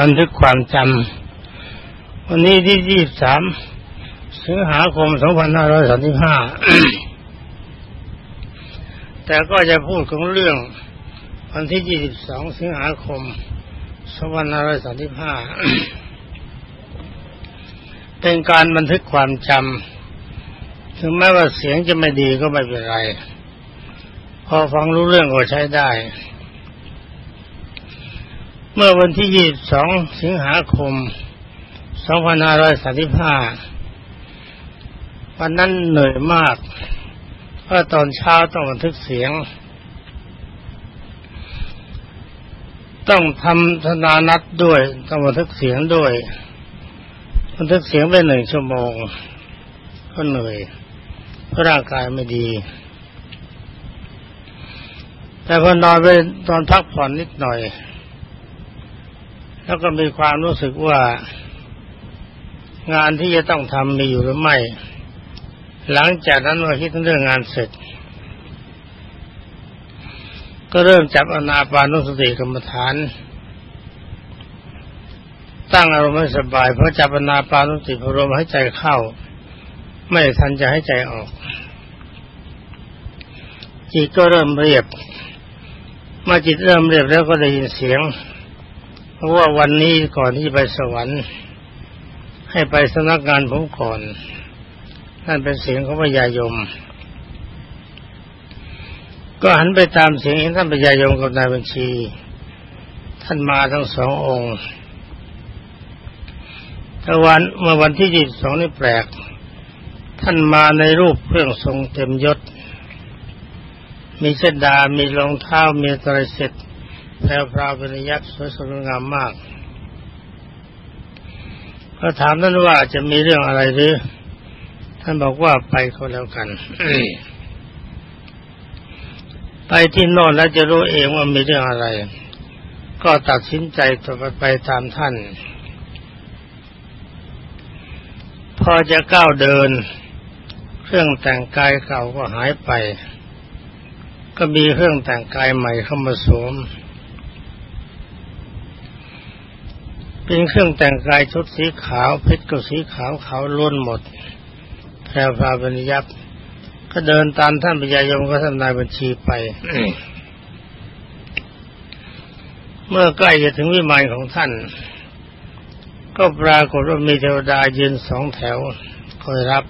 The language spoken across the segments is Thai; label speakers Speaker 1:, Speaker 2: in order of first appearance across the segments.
Speaker 1: บันทึกความจำวันนี้ที่ยี่สามสิงหาคมสองพันห้าร้อยสามสิบห้าแต่ก็จะพูดของเรื่อง วันที่ยี่สิบสองสิงหาคมสองพันห้าร้อยสามสิบห้าเป็นการบันทึกความจำถึงแม้ว่าเสียงจะไม่ดีก็ไม่เป็นไร พอฟังรู้เรื่องก็ใช้ได้ เมื่อวันที่ 22 สิงหาคม 2535 วันนั้นเหนื่อยมาก เพราะตอนเช้าต้องบันทึกเสียง ต้องทำธนานัดด้วย ต้องบันทึกเสียงด้วย บันทึกเสียงไปหนึ่งชั่วโมง ก็เหนื่อยเพราะร่างกายไม่ดี แต่พอนอนไปตอนพักผ่อนนิดหน่อย แล้วก็มีความรู้สึกว่างานที่จะต้องทำมีอยู่หรือไม่ หลังจากนั้นเมาคิดเรื่องงานเสร็จ ก็เริ่มจับอนาปานุสติกรรมฐาน ตั้งอารมณ์ให้สบาย เพราะจับอนาปานุสติพรมให้ใจเข้า ไม่ทันจะให้ใจออก จิตก็เริ่มเรียบเมื่อจิตเริ่มเรียบแล้วก็ได้ยินเสียง ว่าวันนี้ก่อนที่ไปสวรรค์ ให้ไปสนักงานผมก่อนนั่นเป็นเสียงของพญายม ก็หันไปตามเสียงเห็นท่านพญายมกับนายบัญชี ท่านมาทั้งสององค์แต่วันเมื่อวันที่ยี่สิบสองนี่แปลก ท่านมาในรูปเครื่องทรงเต็มยศ มีเชดามีรองเท้ามีตรเสร็จ แพรวพราวเป็นยักษ์สวยสดงามมากก็ถามท่านว่าจะมีเรื่องอะไรหรือ ท่านบอกว่าไปเขาแล้วกันไปที่โน่นแล้วจะรู้เองว่ามีเรื่องอะไร ก็ตัดสินใจต่อไปไปตามท่าน พอจะก้าวเดิน เครื่องแต่งกายเก่าก็หายไป ก็มีเครื่องแต่งกายใหม่เข้ามาสวม เป็นเครื่องแต่งกายชุดสีขาวเพชรก็สีขาวขาวล้วนหมดแพรพาบรรยับ ก็เดินตามท่านปัญญายมก็ท่านายบัญชีไป เมื่อใกล้จะถึงวิมานของท่าน ก็ปรากฏว่ามีเทวดายืนสองแถวคอยรับ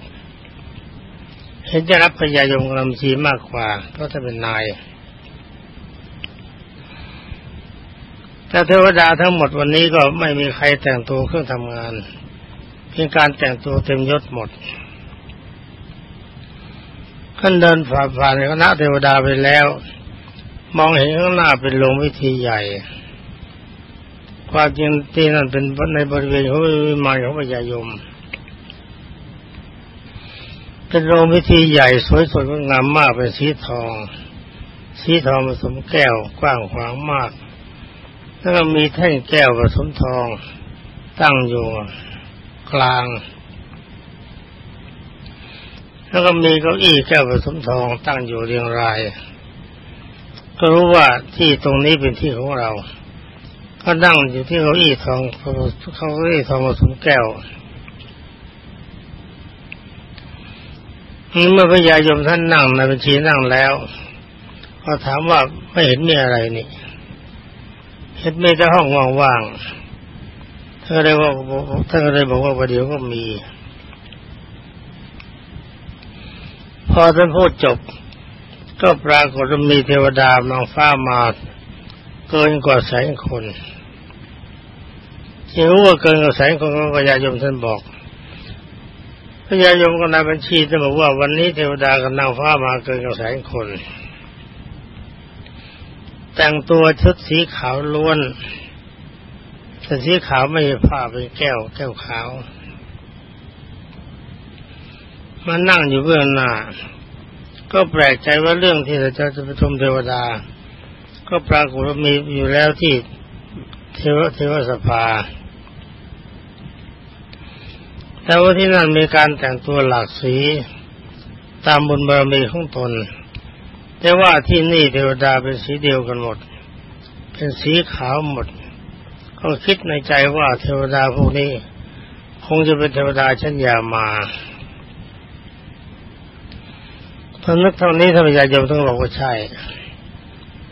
Speaker 1: เห็นจะรับพญายมกำลังชีมากกว่าเพราะท่าเป็นนาย แต่เทวดาทั้งหมดวันนี้ก็ไม่มีใครแต่งตัวเครื่องทำงานเพียงการแต่งตัวเต็มยศหมดขึ้นเดินฝ่าผ่านคณะเทวดาไปแล้ว มองเห็นข้างหน้าเป็นโรงวิธีใหญ่ ความจริงที่นั่นเป็นในบริเวณของวิมานของพญายม เป็นโรงวิธีใหญ่สวยสดงดงามมากเป็นสีทอง สีทองผสมแก้วกว้างขวางมาก แล้วก็มีแท่งแก้วผสมทอง ตั้งอยู่กลาง แล้วก็มีเก้าอี้แก้วผสมทอง ตั้งอยู่เรียงราย ก็รู้ว่าที่ตรงนี้เป็นที่ของเรา ก็นั่งอยู่ที่เก้าอี้ทองเขาเก้าอี้ทองผสมแก้วเมื่อพญายมท่านนั่งในบัญชีนั่งแล้วก็ถามว่าไม่เห็นมีอะไรนี่ มีแต่ห้องว่างๆท่านเลยว่าท่านเลยบอกว่าประเดี๋ยวก็มี พอท่านพูดจบ ก็ปรากฏมีเทวดามางฟ้ามาเกินกว่าแสนคนที่รู้ว่าเกินกว่าแสนคนก็พญายมท่านบอกพญายมก็นายบัญชีท่านบอกว่าวันนี้เทวดากับนางฟ้ามาเกินกว่าแสนคน แต่งตัวชุดสีขาวล้วนแต่สีขาวไม่ใช่ผ้าเป็นแก้ว แก้วขาว มานั่งอยู่เบื้องหน้า ก็แปลกใจว่าเรื่องที่เราจะจะไปชมเทวดา ก็ปรากฏว่ามีอยู่แล้วที่เทวเทวสภา แต่ว่าที่นั่นมีการแต่งตัวหลากสีตามบุญบารมีของตน แต่ว่าที่นี่เทวดาเป็นสีเดียวกันหมด เป็นสีขาวหมด ก็คิดในใจว่าเทวดาพวกนี้ คงจะเป็นเทวดาชั้นยามาท่านนึกเท่านี้ท่านพญายมต้องบอกว่าใช่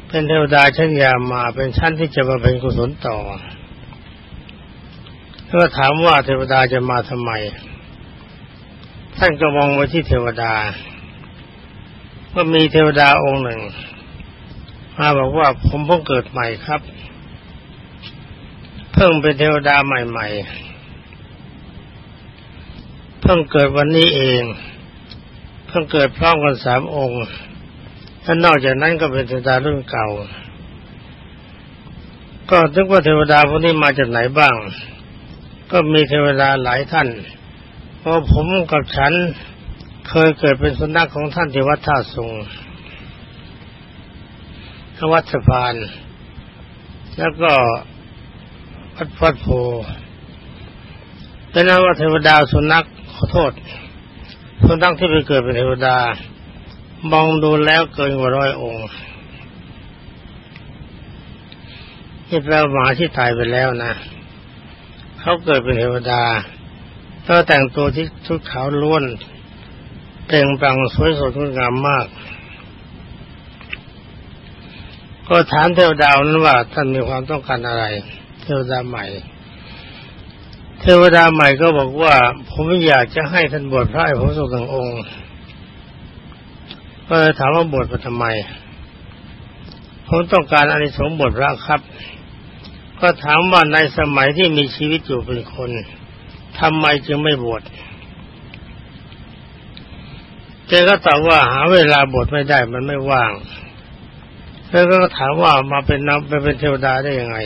Speaker 1: เป็นเทวดาชั้นยามา เป็นชั้นที่จะมาเป็นกุศลต่อก็ถามว่าเทวดาจะมาทำไม ท่านก็มองไปที่เทวดา ว่ามีเทวดาองค์หนึ่ง มาบอกว่าผมเพิ่งเกิดใหม่ครับ เพิ่งเป็นเทวดาใหม่ ๆ เพิ่งเกิดวันนี้เอง เพิ่งเกิดพร้อมกันสามองค์ถ้านอกจากนั้นก็เป็นเทวดารุ่นเก่า ก็นึกว่าเทวดาพวกนี้มาจากไหนบ้าง ก็มีเทวดาหลายท่านเพราะผมกับฉัน เคยเกิดเป็นสุนัขของท่านที่วัดท่าสุงวัดสะพาน แล้วก็วัดพัดโพเป็นนั้นว่าเทวดาสุนัขขอโทษ สุนัขที่ไปเกิดเป็นเทวดา มองดูแล้วเกินกว่าร้อยองค์นี่แปลหมาที่ตายไปแล้วนะเขาเกิดเป็นเทวดาก็แต่งตัวที่ชุดขาวล้วน เปล่งปลังสวยสดงดงามมาก ก็ถามเทวดานั้นว่าท่านมีความต้องการอะไร เทวดาใหม่ เทวดาใหม่ก็บอกว่า ผมอยากจะให้ท่านบวชพระผมสุขหนึ่งองค์ ก็ถามว่าบวชไปทำไม ผมต้องการอานิสงส์บวชพระครับ ก็ถามว่าในสมัยที่มีชีวิตอยู่เป็นคนทำไมจึงไม่บวช แกก็ตอบว่าหาเวลาบวชไม่ได้มันไม่ว่าง แล้วก็ถามว่ามาเป็นนับไปเป็นเทวดาได้ยังไง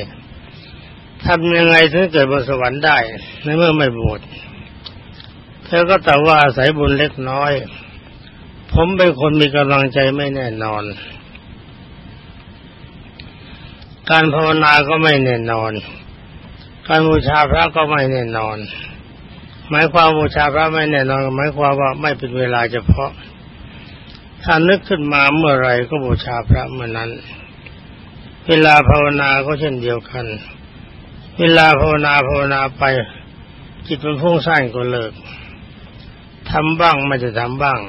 Speaker 1: ทำยังไงถึงเกิดบนสวรรค์ได้ในเมื่อไม่บวชเธอก็แต่ว่าอาศัยบุญเล็กน้อย ผมเป็นคนมีกำลังใจไม่แน่นอน การภาวนาก็ไม่แน่นอน การบูชาพระก็ไม่แน่นอน หมายความบูชาพระไม่แน่นอนหมายความว่าไม่เป็นเวลาเฉพาะ ถ้านึกขึ้นมาเมื่อไรก็บูชาพระเมื่อนั้น เวลาภาวนาก็เช่นเดียวกัน เวลาภาวนาภาวนาไป จิตมันพุ่งสร้างก็เลิกทำบ้างไม่จะทำบ้าง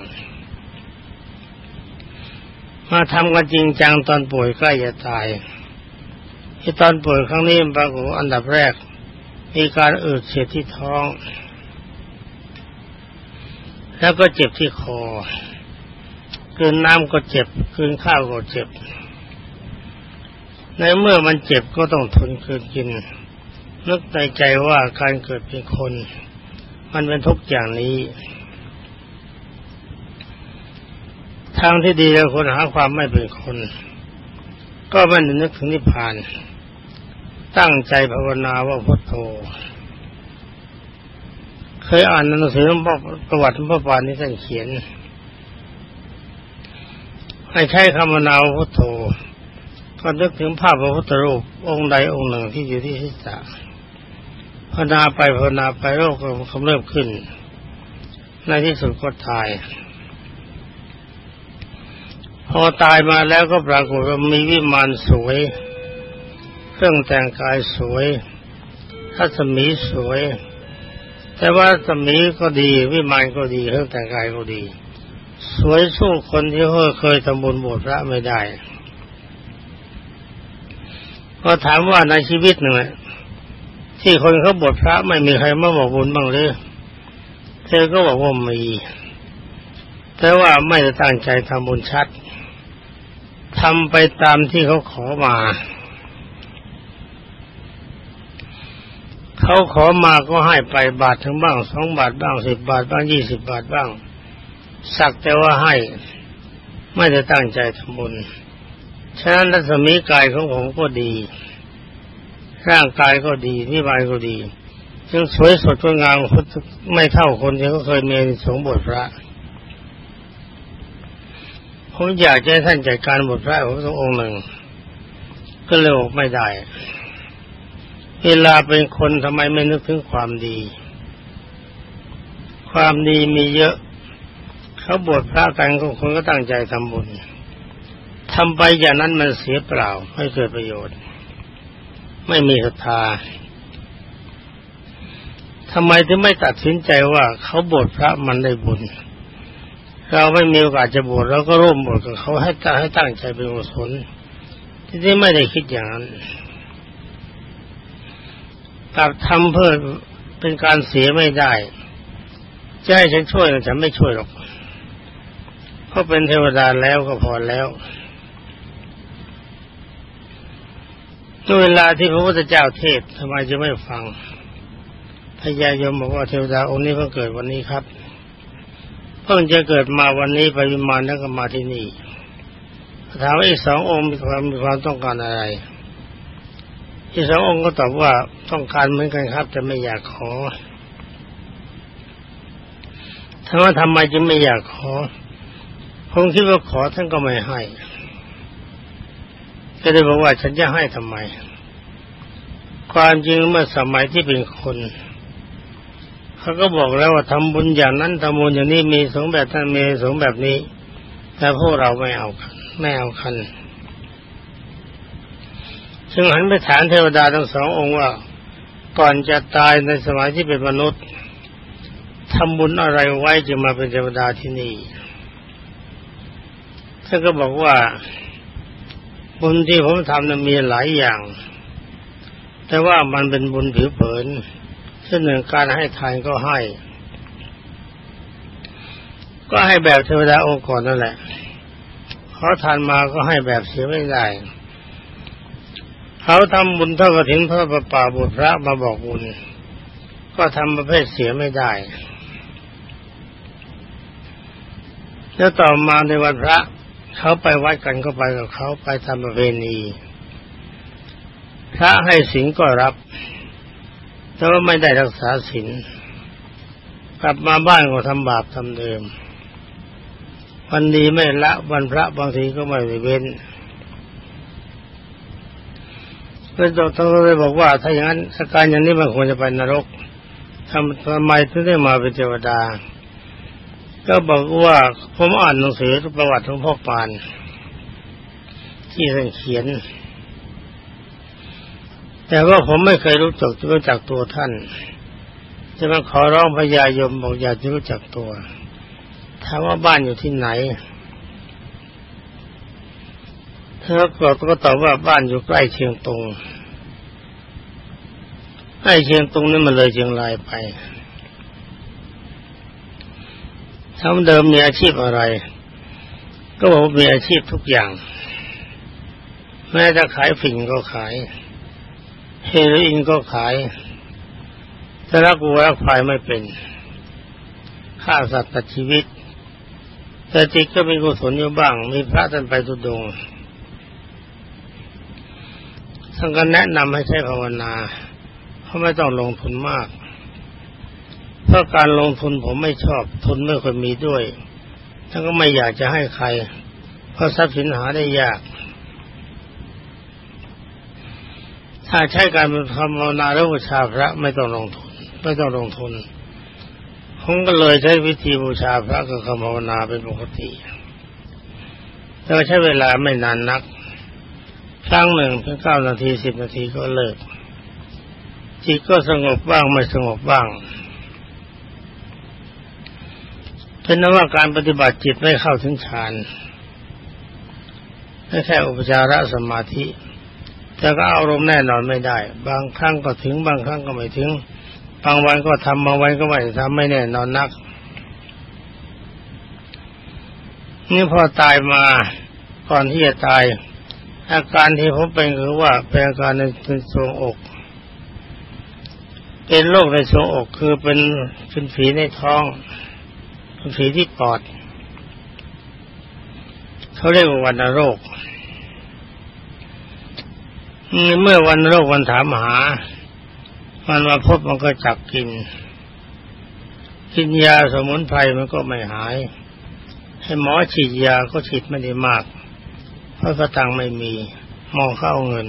Speaker 1: มาทำกันจริงจังตอนป่วยใกล้จะตาย ที่ตอนป่วยครั้งนี้ปรากฏอันดับแรก มีการอืดเสียที่ท้อง แล้วก็เจ็บที่คอกินน้ำก็เจ็บกินข้าวก็เจ็บ ในเมื่อมันเจ็บก็ต้องทนคืนกิน นึกในใจว่าการเกิดเป็นคน มันเป็นทุกอย่างนี้ ทางที่ดีเราควรหาความไม่เป็นคน ก็ไม่นึกถึงนิพพาน ตั้งใจภาวนาว่าพุทโธ เคยอ่านหนังสือประวัติพระปานนี้ท่านเขียน ให้ใช้คำนาวพุทโธก็นึกถึงภาพพระพุทธรูปองค์ใดองค์หนึ่งที่อยู่ที่ศีรษะภาวนาไปภาวนาไปโรคก็กำเริบขึ้น ในที่สุดก็ตาย พอตายมาแล้วก็ปรากฏว่ามีวิมานสวย เครื่องแต่งกายสวยทัศมีสวย แต่ว่าสมีก็ดี วิมานก็ดีเครื่องแต่งกายก็ดี สวยสู้คนที่เคยทำบุญบวชพระไม่ได้ ก็ถามว่าในชีวิตหนึ่งที่คนเขาบวชพระไม่มีใครมาบอกบุญบ้างหรือเธอก็บอกว่ามี แต่ว่าไม่ได้ตั้งใจทำบุญชัดทำไปตามที่เขาขอมา เขาขอมาก็ให้ไปบาทถึงบ้างสองบาทบ้างสิบบาทบ้างยี่สิบบาทบ้าง สักแต่ว่าให้ไม่ได้ตั้งใจทำบุญฉะนั้นรัศมีกายของผมก็ดี ร่างกายก็ดีนิบายก็ดีจึงสวยสดงดงามไม่เท่าคนที่เขาเคยมีสงบทพระผมอยากจะให้ท่านจัดการบทพระผมสักองค์หนึ่ง ก็เลยไม่ได้ เวลาเป็นคนทำไมไม่นึกถึงความดี ความดีมีเยอะ เขาบวชพระกันก็คนก็ตั้งใจทำบุญทำไปอย่างนั้นมันเสียเปล่า ไม่เกิดประโยชน์ ไม่มีศรัทธาทำไมถึงไม่ตัดสินใจว่าเขาบวชพระมันได้บุญ เราไม่มีโอกาสจะบวชเราก็ร่วมบวชกับเขาให้ตั้งให้ตั้งใจเป็นกุศลที่นี่ไม่ได้คิดอย่างนั้น กับทำเพื่อเป็นการเสียไม่ได้จะให้ฉันช่วยฉันไม่ช่วยหรอกเพราะเป็นเทวดาแล้วก็พอแล้วเวลาที่พระพุทธเจ้าเทศทำไมจะไม่ฟังพญายมบอกว่าเทวดาองค์นี้เพิ่งเกิดวันนี้ครับ เพิ่งจะเกิดมาวันนี้ไปวิมานแล้วก็มาที่นี่ถามว่าอีกสององค์มีความมีความต้องการอะไร อีกสององค์ก็ตอบว่าต้องการเหมือนกันครับ แต่ไม่อยากขอถามว่าทำไมจึงไม่อยากขอคงคิดว่าขอท่านก็ไม่ให้ก็เลยบอกว่าฉันจะให้ทำไม ความจริงเมื่อสมัยที่เป็นคนเขาก็บอกแล้วว่าทำบุญอย่างนั้นทำบุญอย่างนี้มีสงแบบท่านมีสงแบบนี้ แต่พวกเราไม่เอาไม่เอาคัน จึงหันไปถามเทวดาทั้งสององค์ว่า ก่อนจะตายในสมัยที่เป็นมนุษย์ทำบุญอะไรไว้จึงมาเป็นเทวดาที่นี่ท่านก็บอกว่าบุญที่ผมทำนั้นมีหลายอย่าง แต่ว่ามันเป็นบุญผิวเผินเช่นหนึ่งการให้ทานก็ให้ ก็ให้แบบเทวดาองค์ก่อนนั่นแหละขอทานมาก็ให้แบบเสียไม่ได้ เขาทำบุญเท่ากับถึงพระประป่าบุตรพระมาบอกบุญ ก็ทำประเภทเสียไม่ได้ แล้วต่อมาในวันพระ เขาไปวัดกันก็ไปกับเขาไปทำประเพณีพระให้สิงก็รับ แต่ว่าไม่ได้รักษาศีลกลับมาบ้านก็ทำบาปทำเดิม วันดีไม่ละวันพระบางทีก็ไม่เว้น พระเจ้าท่านเลยบอกว่า ถ้าอย่างนั้นสการอย่างนี้มันควรจะไปนรกทำทำไมถึงได้มาเป็นเทวดา ก็บอกว่าผมอ่านหนังสือประวัติของพ่อปาน ที่ท่านเขียน แต่ว่าผมไม่เคยรู้จักรู้จักตัวท่าน จะมาขอร้องพญายมบอกอยากจะรู้จักตัวถามว่าบ้านอยู่ที่ไหน เธอก็ก็ตอบว่าบ้านอยู่ใกล้เชียงตรงใกล้เชียงตรงนี่มันเลยเชียงรายไปทำเดิมมีอาชีพอะไร ก็บอกว่ามีอาชีพทุกอย่าง แม้จะขายฝิ่นก็ขาย เฮโรอีนก็ขายแต่รักวัวรักควายไม่เป็นฆ่าสัตว์ตัดชีวิตแต่จิตก็มีกุศลอยู่บ้าง มีพระท่านไปทุดง ท่านก็แนะนำให้ใช้ภาวนาเพราะไม่ต้องลงทุนมาก เพราะการลงทุนผมไม่ชอบทุนไม่ค่อยมีด้วยท่านก็ไม่อยากจะให้ใคร เพราะทรัพย์สินหาได้ยาก ถ้าใช้การทำภาวนาแล้วบูชาพระไม่ต้องลงทุน ไม่ต้องลงทุนผมก็เลยใช้วิธีบูชาพระกับคำภาวนาเป็นปกติแต่ใช้เวลาไม่นานนัก ครั้งหนึ่งเพียงเก้านาทีสิบนาทีก็เลิก จิตก็สงบบ้างไม่สงบบ้างเป็นนว่าการปฏิบัติจิตไม่เข้าถึงฌานไม่แค่อุปจารสมาธิ แต่ก็อารมณ์แน่นอนไม่ได้ บางครั้งก็ถึง บางครั้งก็ไม่ถึง บางวันก็ทำบางวันก็ไม่ทำไม่แน่นอนนัก นี่พอตายมาก่อนที่จะตาย อาการที่ผมเป็นคือว่าเป็นอาการในทรวงอก เป็นโรคในทรวงอกคือเป็นเป็นฝีในท้อง เป็นฝีที่ปอด เขาเรียกว่าวันโรค เมื่อวันโรควันถามหา มันมาพบมันก็จับกิน กินยาสมุนไพรมันก็ไม่หาย ให้หมอฉีดยาก็ฉีดไม่ได้มาก เพราะกระตังไม่มีมองเข้าเงิน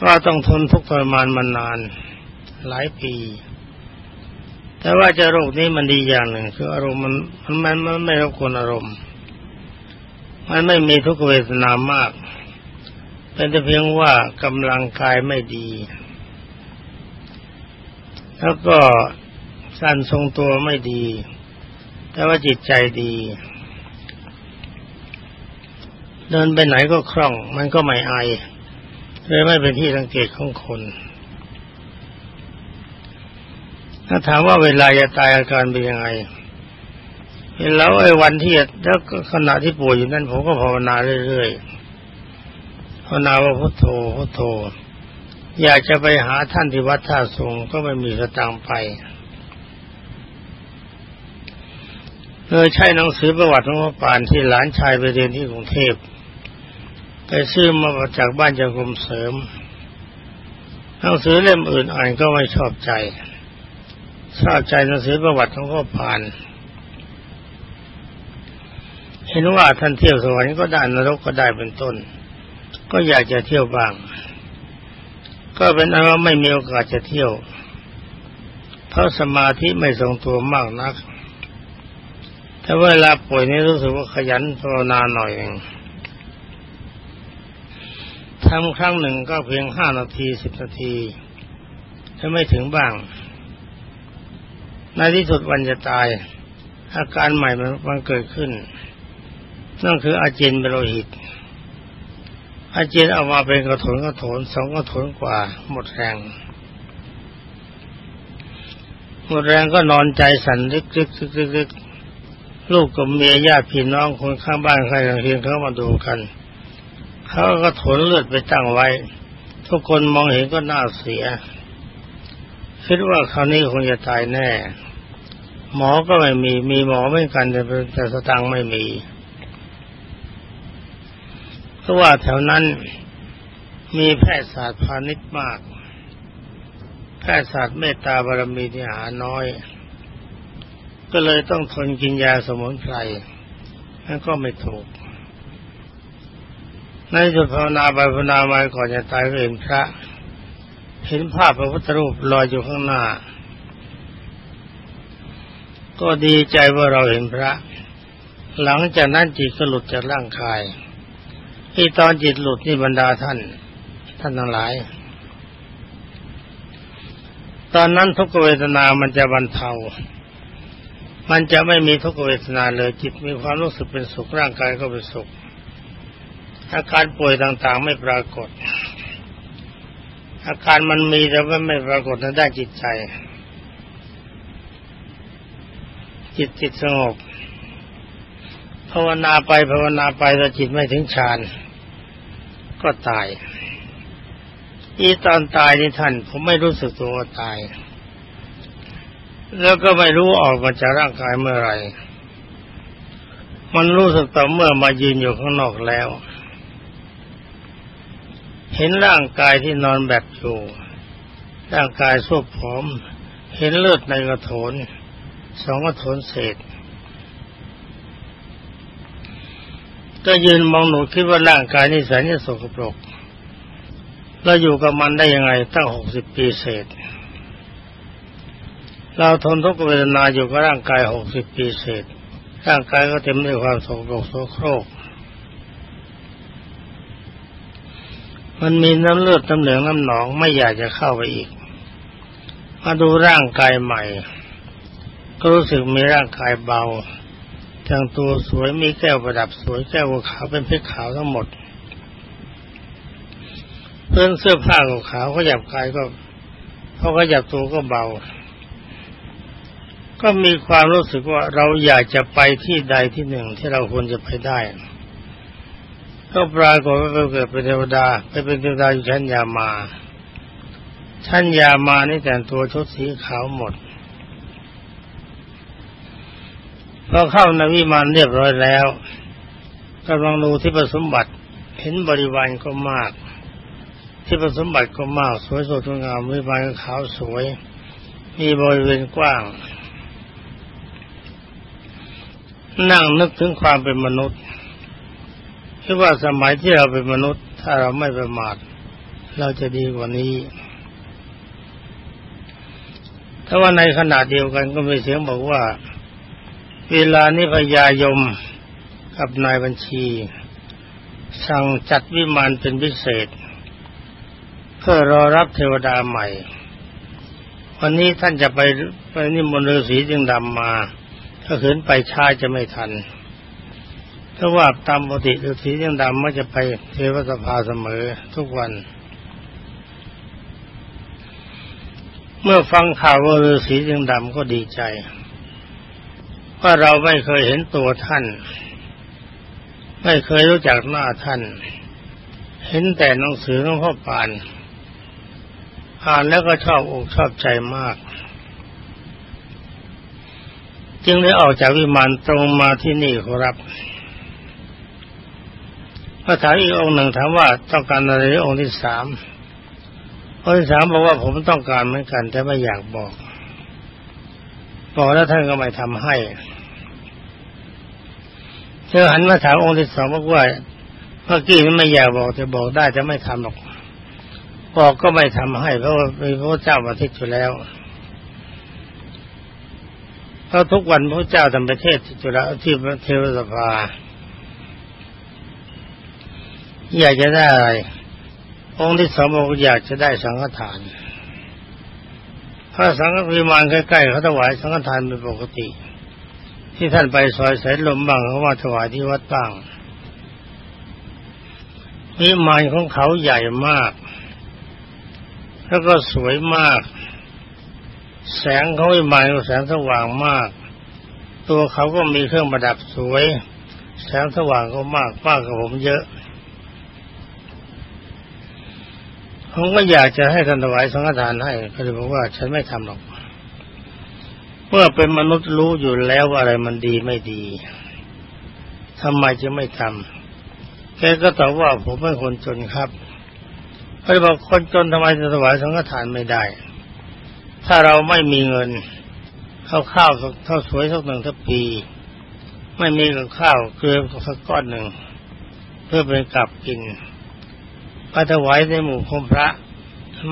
Speaker 1: ก็ต้องทนทุกข์ทรมานมานาน หลายปี แต่ว่าจะโรคนี้มันดีอย่างหนึ่ง คืออารมณ์มันมันมันไม่รบกวนอารมณ์ มันไม่มีทุกเวทนามาก เป็นแต่เพียงว่ากำลังกายไม่ดี แล้วก็สั้นทรงตัวไม่ดี แต่ว่าจิตใจดี เดินไปไหนก็คล่อง มันก็ไม่ไอเลยไม่เป็นที่สังเกตของคนถ้าถามว่าเวลาจะตายอาการเป็นยังไงเห็นแล้วไอ้วันที่แล้วขณะที่ป่วยอยู่นั้นผมก็ภาวนาเรื่อยๆภาวนาว่าพุทโธพุทโธ อยากจะไปหาท่านที่วัดท่าทรงก็ไม่มีสตางค์ไปเลยใช้หนังสือประวัติของพระปานที่หลานชายไปเรียนที่กรุงเทพ ไปซื้อมาจากบ้านจากกรมเสริมหนังสือเล่มอื่นอ่านก็ไม่ชอบใจ ชอบใจหนังสือประวัติของพ่อปาน เห็นว่าท่านเที่ยวสวรรค์ก็ได้นรกก็ได้เป็นต้น ก็อยากจะเที่ยวบ้าง ก็เป็นอันว่าไม่มีโอกาสจะเที่ยว เพราะสมาธิไม่ทรงตัวมากนัก แต่เวลาป่วยนี่รู้สึกว่าขยันภาวนาหน่อยเอง ทำครั้งหนึ่งก็เพียงห้านาทีสิบนาที ถ้าไม่ถึงบ้าง ในที่สุดวันจะตาย อาการใหม่มันเกิดขึ้น นั่นคืออาเจียนเบโลหิต อาเจียนเอามาเป็นกระถนกระถนสองกระถนกว่า หมดแรง หมดแรงก็นอนใจสั่นลึกลึกลึกลึกลูกกับเมียญาติพี่น้องคนข้างบ้านใครต่างเพียงเขามาดูกัน เขาก็ถนเลือดไปตั้งไว้ ทุกคนมองเห็นก็น่าเสีย คิดว่าคราวนี้คงจะตายแน่ หมอก็ไม่มี มีหมอไม่กันแต่แต่สตังไม่มีเพราะว่าแถวนั้นมีแพทยศาสตร์พาณิชย์มาก แพทยศาสตร์เมตตาบารมีที่หาน้อย ก็เลยต้องทนกินยาสมุนไพรนั่นก็ไม่ถูก ในจุดภาวนาไปภาวนามาก่อนจะตายก็เห็นพระ เห็นภาพพระพุทธรูปลอยอยู่ข้างหน้า ก็ดีใจว่าเราเห็นพระ หลังจากนั้นจิตก็หลุดจากร่างกาย ที่ตอนจิตหลุดนี่บรรดาท่าน ท่านทั้งหลาย ตอนนั้นทุกเวทนามันจะบรรเทามันจะไม่มีทุกเวทนาเลยจิตมีความรู้สึกเป็นสุขร่างกายก็เป็นสุข อาการป่วยต่างๆไม่ปรากฏ อาการมันมีแต่ว่าไม่ปรากฏในด้านจิตใจ จิตจิตสงบภาวนาไปภาวนาไปแต่จิตไม่ถึงฌานก็ตาย อีตอนตายนี่ท่าน ผมไม่รู้สึกตัวตาย แล้วก็ไม่รู้ออกมาจากร่างกายเมื่อไรมันรู้สึกต่อเมื่อมายืนอยู่ข้างนอกแล้ว เห็นร่างกายที่นอนแบบอยู่ร่างกายสุบผอม เห็นเลือดในกระโถนสองกระโถนเศษ ก็ยืนมองหนูคิดว่าร่างกายนี่แสนจะสกปรกเราอยู่กับมันได้ยังไงตั้งหกสิบปีเศษ เราทนทุกเวทนาอยู่กับร่างกายหกสิบปีเศษ ร่างกายก็เต็มด้วยความสกปรกโสโครก มันมีน้ำเลือดน้ำเหลืองน้ำหนองไม่อยากจะเข้าไปอีก มาดูร่างกายใหม่ ก็รู้สึกมีร่างกายเบาแต่งตัวสวยมีแก้วประดับสวยแก้วขาวเป็นเพชรขาวทั้งหมด เพื่อนเสื้อผ้าขาวเขาหยับกายก็เขาก็หยับตัวก็เบา ก็มีความรู้สึกว่าเราอยากจะไปที่ใดที่หนึ่งที่เราควรจะไปได้ ก็ปรากฏว่าไปเกิดเป็นเทวดาไปเป็นเทวดาอยู่ชั้นยามาชั้นยามานี่แต่งตัวชุดสีขาวหมดพอเข้าในวิมานเรียบร้อยแล้วกำลังดูที่ประสมบัติเห็นบริวารก็มาก ที่ประสมบัติก็มาก สวยสดงามวิมานขาวสวย มีบริเวณกว้าง นั่งนึกถึงความเป็นมนุษย์ คิดว่าสมัยที่เราเป็นมนุษย์ ถ้าเราไม่ประมาทเราจะดีกว่านี้ถ้าว่าในขณะเดียวกันก็มีเสียงบอกว่า เวลานี้พญายมกับนายบัญชี สั่งจัดวิมานเป็นพิเศษ เพื่อรอรับเทวดาใหม่ วันนี้ท่านจะไปไปนิมนต์ฤาษีจึงดำมา ถ้าขืนไปช้าจะไม่ทัน ถ้าว่าตามปกติฤาษีจึงดำมักจะไปเทวสภาเสมอทุกวัน เมื่อฟังข่าวว่าฤาษีจึงดำก็ดีใจว่าเราไม่เคยเห็นตัวท่าน ไม่เคยรู้จักหน้าท่าน เห็นแต่หนังสือของพ่อปานอ่านแล้วก็ชอบอกชอบใจมาก จึงได้ออกจากวิมานตรงมาที่นี่ครับ พระถามอีกองค์หนึ่งถามว่าต้องการอะไรองค์ที่สามองค์ที่สามบอกว่าผมต้องการเหมือนกัน แต่ไม่อยากบอกบอกแล้วท่านก็ไม่ทำให้เธอหันมาถามองค์ที่สองบอกว่าเมื่อกี้นี้ไม่อยากบอกแต่บอกได้จะไม่ทำหรอกบอกก็ไม่ทำให้ เพราะว่ามีพระเจ้าประทิตอยู่แล้วเพราะทุกวันพระเจ้าทำประเทศจุฬาที่เทวสภา อยากจะได้อะไรองค์ที่สองบอกอยากจะได้สังฆทานถ้าสังฆวิมานใกล้ๆเขาถวายสังฆทานเป็นปกติ ที่ท่านไปซอยสายลมบ้างเขามาถวายที่วัดบ้างวิมานของเขาใหญ่มาก แล้วก็สวยมาก แสงเขาวิมานแสงสว่างมาก ตัวเขาก็มีเครื่องประดับสวย แสงสว่างก็มากมากกว่าผมเยอะ ผมก็อยากจะให้ท่านถวายสังฆทานให้เขาเลยบอกว่าฉันไม่ทำหรอก เมื่อเป็นมนุษย์รู้อยู่แล้วว่าอะไรมันดีไม่ดีทำไมจะไม่ทำแกก็ตอบว่าผมเป็นคนจนครับเขาบอกคนจนทำไมจะถวายสังฆทานไม่ได้ ถ้าเราไม่มีเงินข้าวข้าวข้าวสวยสักหนึ่งทัพปี ไม่มีกับข้าวเกลือสักก้อนหนึ่งเพื่อเป็นกับกิน ไปถวายในหมู่คมพระ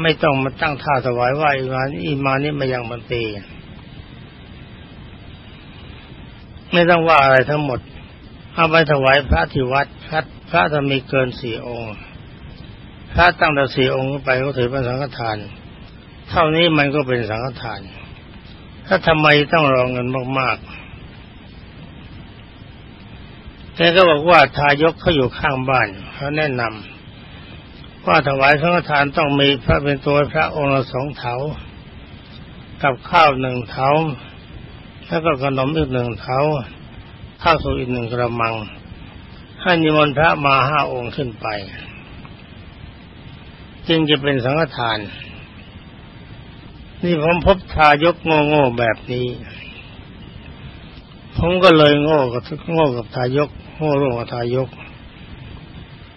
Speaker 1: ไม่ต้องมาตั้งท่าถวายว่าอีมาอีมานี่มายังบันตีไม่ต้องว่าอะไรทั้งหมดเอาไปถวายพระที่วัดพระพระจะมีเกินสี่องค์ พระตั้งแต่สี่องค์ไปก็ถือเป็นสังฆทาน เท่านี้มันก็เป็นสังฆทาน ถ้าทำไมต้องรองเงินมากๆแกก็บอกว่าทายกเขาอยู่ข้างบ้านเขาแนะนำ ว่าถวายสังฆทานต้องมีพระเป็นตัวพระองค์ละสองเถา กับข้าวหนึ่งเถา แล้วก็ขนมอีกหนึ่งเถา ข้าวสุกอีกหนึ่งกระมัง ให้นิมนต์พระมาห้าองค์ขึ้นไป จึงจะเป็นสังฆทาน นี่ผมพบทายกโง่ๆแบบนี้ ผมก็เลยโง่กับโง่กับทายก โง่ร่วมกับทายก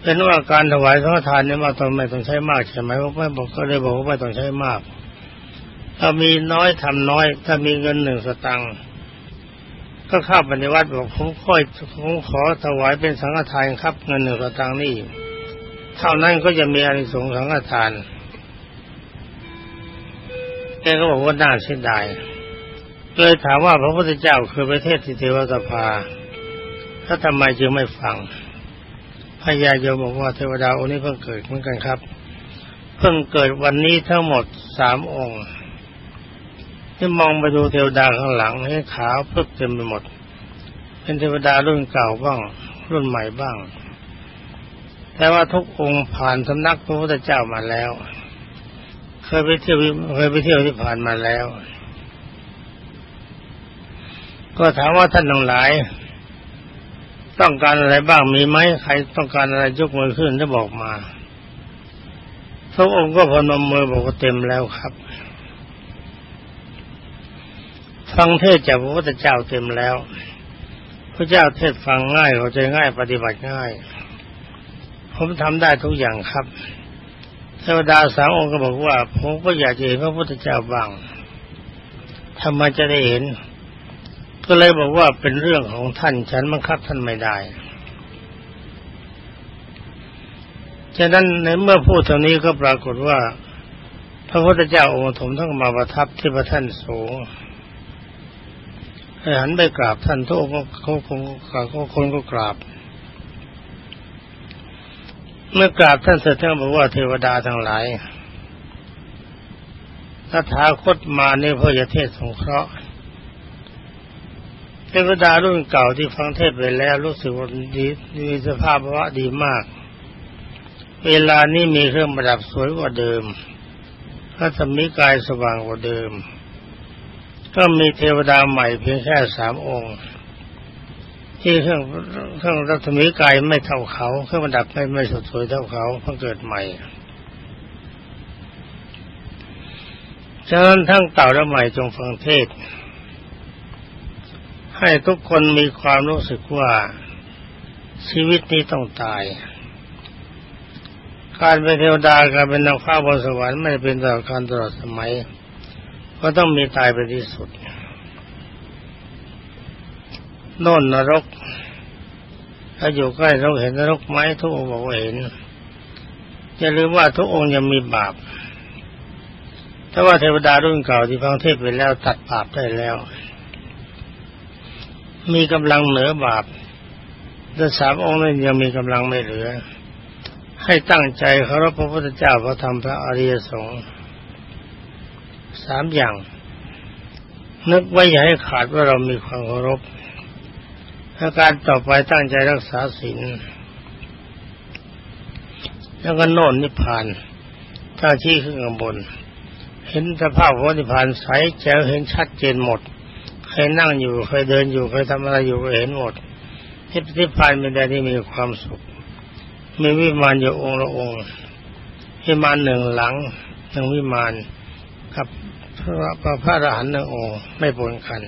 Speaker 1: เป็นว่าการถวายสังฆทานเนี่ยมาต้องไม่ต้องใช้มากใช่ไหมว่าไม่บอกก็เลยบอกว่าไม่ต้องใช้มาก ถ้ามีน้อยทำน้อย ถ้ามีเงินหนึ่งสตังค์ก็เข้าปในวัดบอกผมค่อยผมขอถวายเป็นสังฆทานครับ เงินหนึ่งสตังค์นี่เท่านั้นก็จะมีอานิสงส์สังฆทานแกก็บอกว่าน่าเสียดายเลยถามว่าพระพุทธเจ้าคือประเทศที่เทวสภา ถ้าทำไมจึงไม่ฟัง พญายมบอกว่าเทวดาองค์นี้เพิ่งเกิดเหมือนกันครับ เพิ่งเกิดวันนี้ทั้งหมดสามองค์ที่มองไปดูเทวดาข้างหลังให้ขาวเพิ่มเต็มไปหมด เป็นเทวดารุ่นเก่าบ้าง รุ่นใหม่บ้าง แต่ว่าทุกองค์ผ่านสำนักพระพุทธเจ้ามาแล้ว เคยไปเที่ยวเคยไปเที่ยวที่ผ่านมาแล้ว ก็ถามว่าท่านทั้งหลาย ต้องการอะไรบ้างมีไหมใครต้องการอะไรยกมือขึ้นได้บอกมาทุกองค์ก็พนมมือบอกว่าเต็มแล้วครับฟังเทศจากพระพุทธเจ้าเต็มแล้ว พระเจ้าเทศฟังง่ายเข้าใจง่ายปฏิบัติง่าย ผมทำได้ทุกอย่างครับ เทวดาสามองค์ก็บอกว่าผมก็อยากจะเห็นพระพุทธเจ้าบ้างทำไมจะได้เห็น ก็เลยบอกว่าเป็นเรื่องของท่านฉันบังคับท่านไม่ได้ ฉะนั้นในเมื่อพูดตรงนี้ก็ปรากฏว่า พระพุทธเจ้าองค์ถมทั้งมาประทับที่พระท่านสูงหันไปกราบท่านทุกเขาคงเขาคนก็กราบ เมื่อกราบท่านเสร็จท่านบอกว่าเทวดาทั้งหลายถ้าถาคตมาเนี่ยเพื่อจะเทศสงเคราะห์ เทวดารุ่นเก่าที่ฟังเทศไปแล้วรู้สึกว่าดีมีสภาพว่าดีมาก เวลานี้มีเครื่องประดับสวยกว่าเดิม พระธรรมิกายสว่างกว่าเดิม ก็มีเทวดาใหม่เพียงแค่สามองค์ ที่เครื่องเครื่องรัศมีกายไม่เท่าเขา เครื่องประดับไม่ไม่สดสวยเท่าเขาเพิ่งเกิดใหม่ฉะนั้นทั้งเต่าและใหม่จงฟังเทศ ให้ทุกคนมีความรู้สึกว่าชีวิตนี้ต้องตาย การเป็นเทวดาการเป็นนางฟ้าบนสวรรค์ไม่เป็นตลอดการตลอดสมัย ก็ต้องมีตายไปที่สุดโน่นนรก ถ้าอยู่ใกล้เราเห็นนรกไหมทุกองบอกว่าเห็นอย่าลืมว่าทุกองค์ยังมีบาปถ้าว่าเทวดารุ่นเก่าที่ฟังเทศไปแล้วตัดบาปได้แล้ว มีกำลังเหนือบาปแต่สามองค์นั้นยังมีกำลังไม่เหลือ ให้ตั้งใจเคารพพระพุทธเจ้าพระธรรมพระอริยสงฆ์สามอย่าง นึกไว้อย่าให้ขาดว่าเรามีความเคารพอาการต่อไปตั้งใจรักษาศีลแล้วก็โน่นนิพพานถ้าชี้ขึ้นข้างบน เห็นสภาพของนิพพานใสแจ๋วเห็นชัดเจนหมด ใครนั่งอยู่ใครเดินอยู่ใครทำอะไรอยู่ก็เห็นหมดที่นิพานเป็นใดที่มีความสุข มีวิมานอยู่องค์ละองค์วิมานหนึ่งหลังหนึ่งวิมานกับพระพระพระอรหันต์หนึ่งองค์ไม่ปนกัน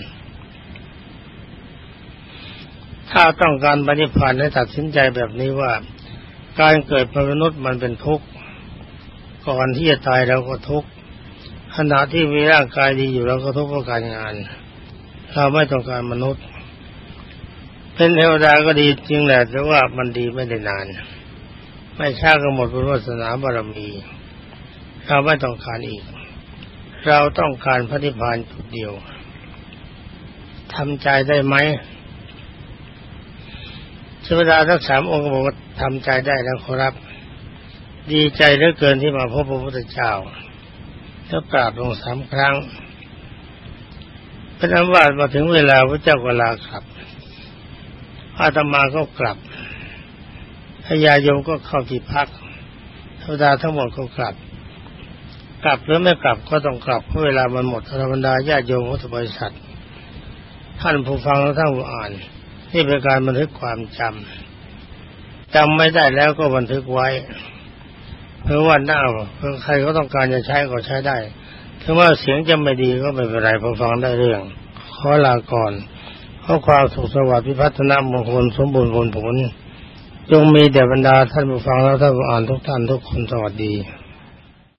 Speaker 1: ถ้าต้องการปฏิพานธ์ให้ตัดสินใจแบบนี้ว่า การเกิดเป็นมนุษย์มันเป็นทุกข์ก่อนที่จะตายเราก็ทุกข์ขณะที่มีร่างกายดีอยู่เราก็ทุกข์เพราะการงาน เราไม่ต้องการมนุษย์ เป็นเทวดาก็ดีจริงแหละแต่ว่ามันดีไม่ได้นาน ไม่ช้าก็หมดบุญวาสนาบารมี เราไม่ต้องการอีก เราต้องการพระนิพพานจุดเดียวทำใจได้ไหมเทวดาทั้งสามองค์บอกว่าทำใจได้แล้วครับ ดีใจเหลือเกินที่มาพบพระพุทธเจ้าแล้วกราบลงสามครั้ง เป็นอันว่ามาถึงเวลาพระเจ้าก็ลากลับอาตมาก็กลับพญายมก็เข้าที่พักธรรมดาทั้งหมดก็กลับ กลับหรือไม่กลับก็ต้องกลับเพราะเวลามันหมดธรรมดาญาติโยมพุทธบริษัท ท่านผู้ฟังและท่านผู้อ่าน นี่เป็นการบันทึกความจำจำไม่ได้แล้วก็บันทึกไว้ เพราะว่าหน้าเพื่อใครก็ต้องการจะใช้ก็ใช้ได้ ถ้าว่าเสียงจะไม่ดีก็ไม่เป็นไรพอฟังได้เรื่อง ขอลาก่อนขอความสุขสวัสดิ์พิพัฒนามงคลสมบูรณ์ผลผลจงมีแด่บรรดาท่านผู้ฟังและท่านผู้อ่านทุกท่านทุกคนสวัสดี